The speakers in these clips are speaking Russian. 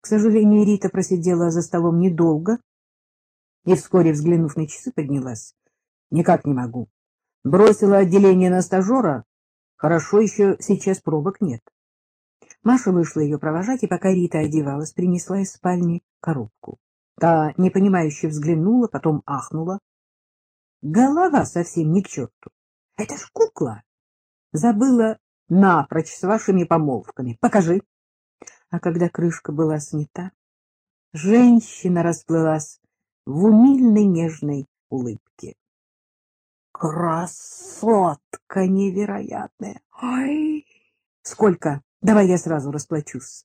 К сожалению, Рита просидела за столом недолго и, вскоре взглянув на часы, поднялась. — Никак не могу. Бросила отделение на стажера. Хорошо еще сейчас пробок нет. Маша вышла ее провожать, и пока Рита одевалась, принесла из спальни коробку. Та непонимающе взглянула, потом ахнула. Голова совсем не к черту. Это ж кукла. Забыла напрочь с вашими помолвками. Покажи. А когда крышка была снята, женщина расплылась в умильной нежной улыбке. Красотка невероятная! Ай! Сколько? Давай я сразу расплачусь.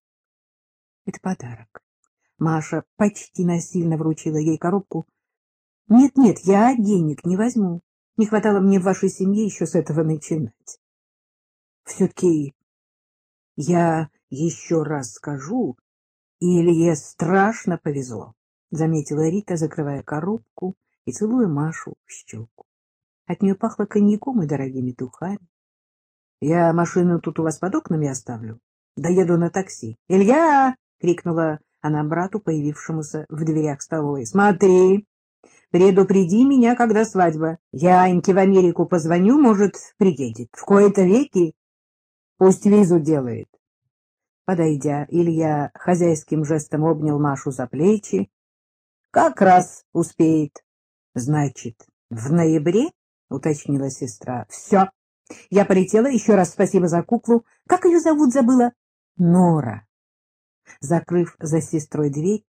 Это подарок. Маша почти насильно вручила ей коробку. Нет, нет, я денег не возьму. Не хватало мне в вашей семье еще с этого начинать. Все-таки я еще раз скажу, Илье страшно повезло, — заметила Рита, закрывая коробку и целуя Машу в щеку. От нее пахло коньяком и дорогими духами. — Я машину тут у вас под окнами оставлю. Доеду на такси. — Илья! — крикнула она брату, появившемуся в дверях столовой. — Смотри! Предупреди меня, когда свадьба. Я Аньке в Америку позвоню, может, приедет. В кои-то веки пусть визу делает. Подойдя, Илья хозяйским жестом обнял Машу за плечи. — Как раз успеет. — Значит, в ноябре? — уточнила сестра. — Все. Я полетела. Еще раз спасибо за куклу. Как ее зовут, забыла? — Нора. Закрыв за сестрой дверь,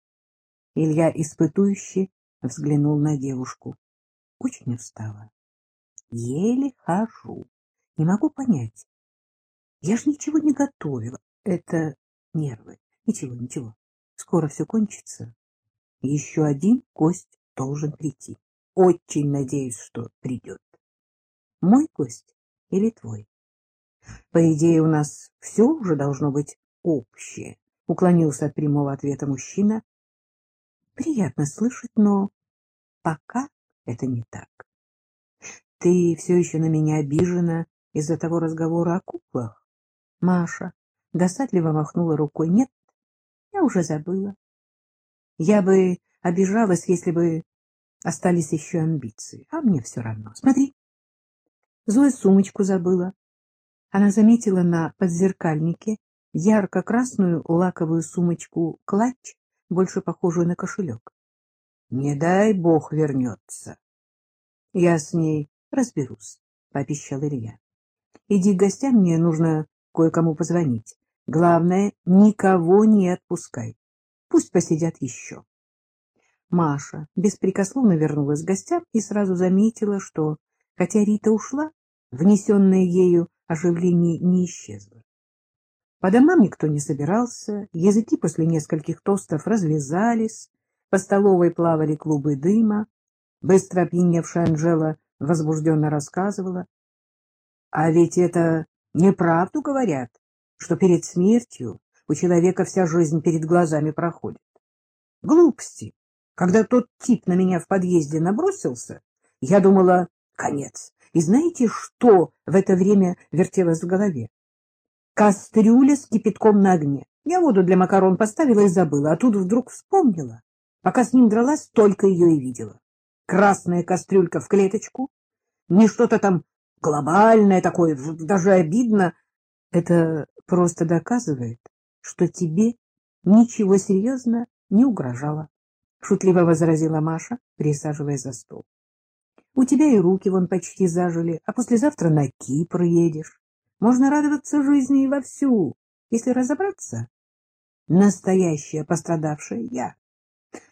Илья испытующе взглянул на девушку. Очень устала. Еле хожу. Не могу понять. Я ж ничего не готовила. Это нервы. Ничего, ничего. Скоро все кончится. Еще один гость должен прийти. Очень надеюсь, что придет. Мой гость или твой? По идее, у нас все уже должно быть общее. Уклонился от прямого ответа мужчина. Приятно слышать, но пока это не так. Ты все еще на меня обижена из-за того разговора о куклах? Маша досадливо махнула рукой. Нет, я уже забыла. Я бы обижалась, если бы остались еще амбиции. А мне все равно. Смотри. Зоя сумочку забыла. Она заметила на подзеркальнике ярко-красную лаковую сумочку клатч, больше похожую на кошелек. Не дай бог вернется. Я с ней разберусь, — пообещал Илья. Иди к гостям, мне нужно кое-кому позвонить. Главное, никого не отпускай. Пусть посидят еще. Маша беспрекословно вернулась к гостям и сразу заметила, что, хотя Рита ушла, внесенное ею оживление не исчезло. По домам никто не собирался, языки после нескольких тостов развязались, по столовой плавали клубы дыма, быстро опьяневшая Анжела возбужденно рассказывала. А ведь это неправду говорят, что перед смертью у человека вся жизнь перед глазами проходит. Глупости. Когда тот тип на меня в подъезде набросился, я думала, конец. И знаете, что в это время вертелось в голове? Кастрюля с кипятком на огне. Я воду для макарон поставила и забыла, а тут вдруг вспомнила. Пока с ним дралась, только ее и видела. Красная кастрюлька в клеточку, не что-то там глобальное такое, даже обидно. Это просто доказывает, что тебе ничего серьезно не угрожало, — шутливо возразила Маша, присаживаясь за стол. — У тебя и руки вон почти зажили, а послезавтра на Кипр едешь. Можно радоваться жизни и вовсю, если разобраться. Настоящая пострадавшая я.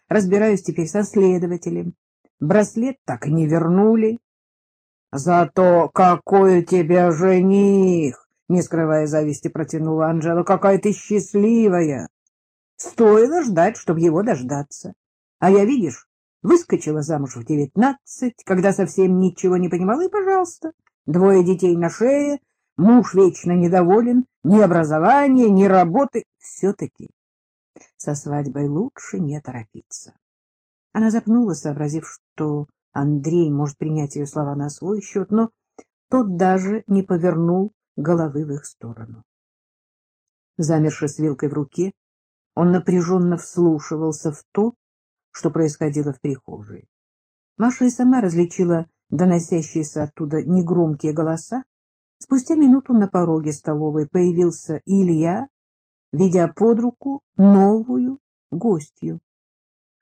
Разбираюсь теперь со следователем. Браслет так и не вернули. Зато какой у тебя жених! Не скрывая зависти, протянула Анжела. Какая ты счастливая! Стоило ждать, чтобы его дождаться. А я, видишь, выскочила замуж в девятнадцать, когда совсем ничего не понимала, и, пожалуйста, двое детей на шее, муж вечно недоволен, ни образования, ни работы. Все-таки со свадьбой лучше не торопиться. Она запнулась, сообразив, что Андрей может принять ее слова на свой счет, но тот даже не повернул головы в их сторону. Замерши с вилкой в руке, Он напряженно вслушивался в то, что происходило в прихожей. Маша и сама различила доносящиеся оттуда негромкие голоса. Спустя минуту на пороге столовой появился Илья, ведя под руку новую гостью.